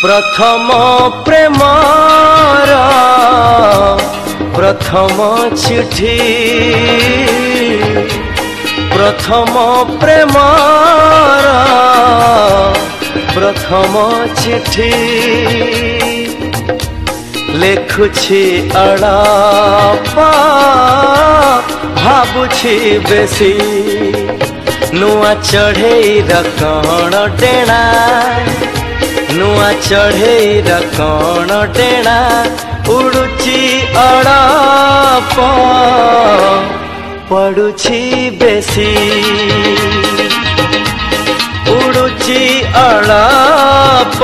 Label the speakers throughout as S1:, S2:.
S1: પ્રથમ પ્રેમારા પ્રથમ ચિઠ્ઠી પ્રથમ પ્રેમારા પ્રથમ ચિઠ્ઠી লেখুছি আড়াপা ভাবুছি বেশি নুয়া চড়েই রকণ ডেণা ନୂଆ ଚଢ଼େଇର କ'ଣ ଟେଣା ଉଡ଼ୁଛି ଅଡ଼ପ ପଡ଼ୁଛି ବେଶୀ ଉଡ଼ୁଛି ଅଡ଼ପ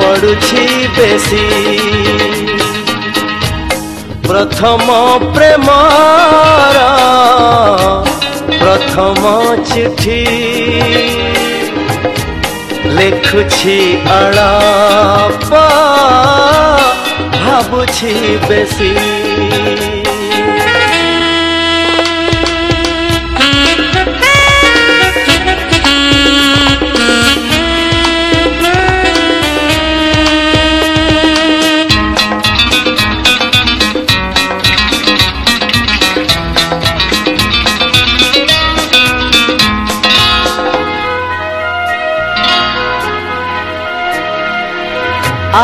S1: ପଡ଼ୁଛି ବେଶୀ ପ୍ରଥମ ପ୍ରେମର ପ୍ରଥମ ଚିଠି করছি আড়াপা ভাবছি বেশি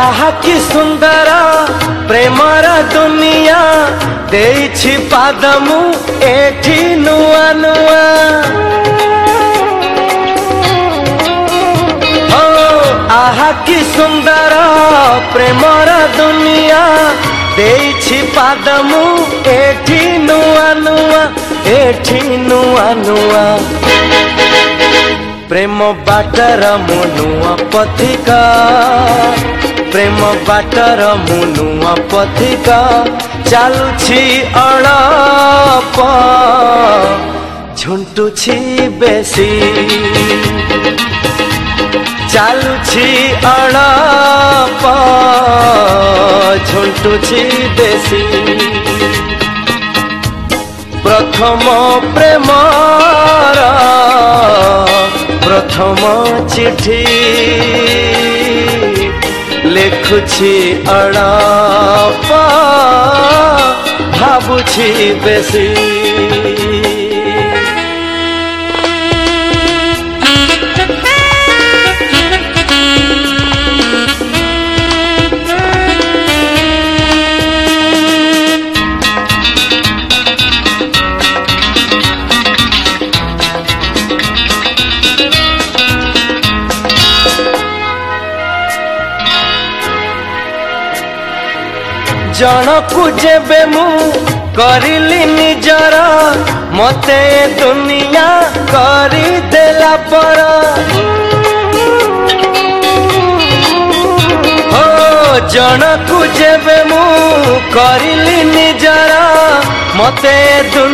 S1: আহ কি সুন্দর প্রেমর দুনিয়া ଦେଇଛି ପାଦ ମୁଁ ଏଠି ନୂଆ ନୂଆ ଆହା କି ସୁନ୍ଦର ପ୍ରେମର ଦୁନିଆ ଦେଇଛି ପାଦ ମୁଁ ଏଠି ନୂଆ ନୂଆ ଏଠି ନୂଆ ନୂଆ ପ୍ରେମ ବାଟର ମୁଁ ନୂଆ ପଥିକା ପ୍ରେମ ବାଟର ମୁଁ ନୂଆ ପଥିକ ଚାଲୁଛି ଅଳପ ଝୁଣ୍ଟୁଛି ବେଶୀ ଚାଲୁଛି ଅଳପ ଝୁଣ୍ଟୁଛି ବେଶୀ ପ୍ରଥମ ପ୍ରେମର ପ୍ରଥମ ଚିଠି লেখুছি আড়াপা ভাবুছি ব ଜଣକୁ ଯେବେ ମୁଁ କରିଲି ନିଜର ମୋତେ ଦୁନିଆ କରିଦେଲା ପର ହୋ ଜଣକୁ ଯେବେ ମୁଁ କରିଲି ନିଜର ମୋତେ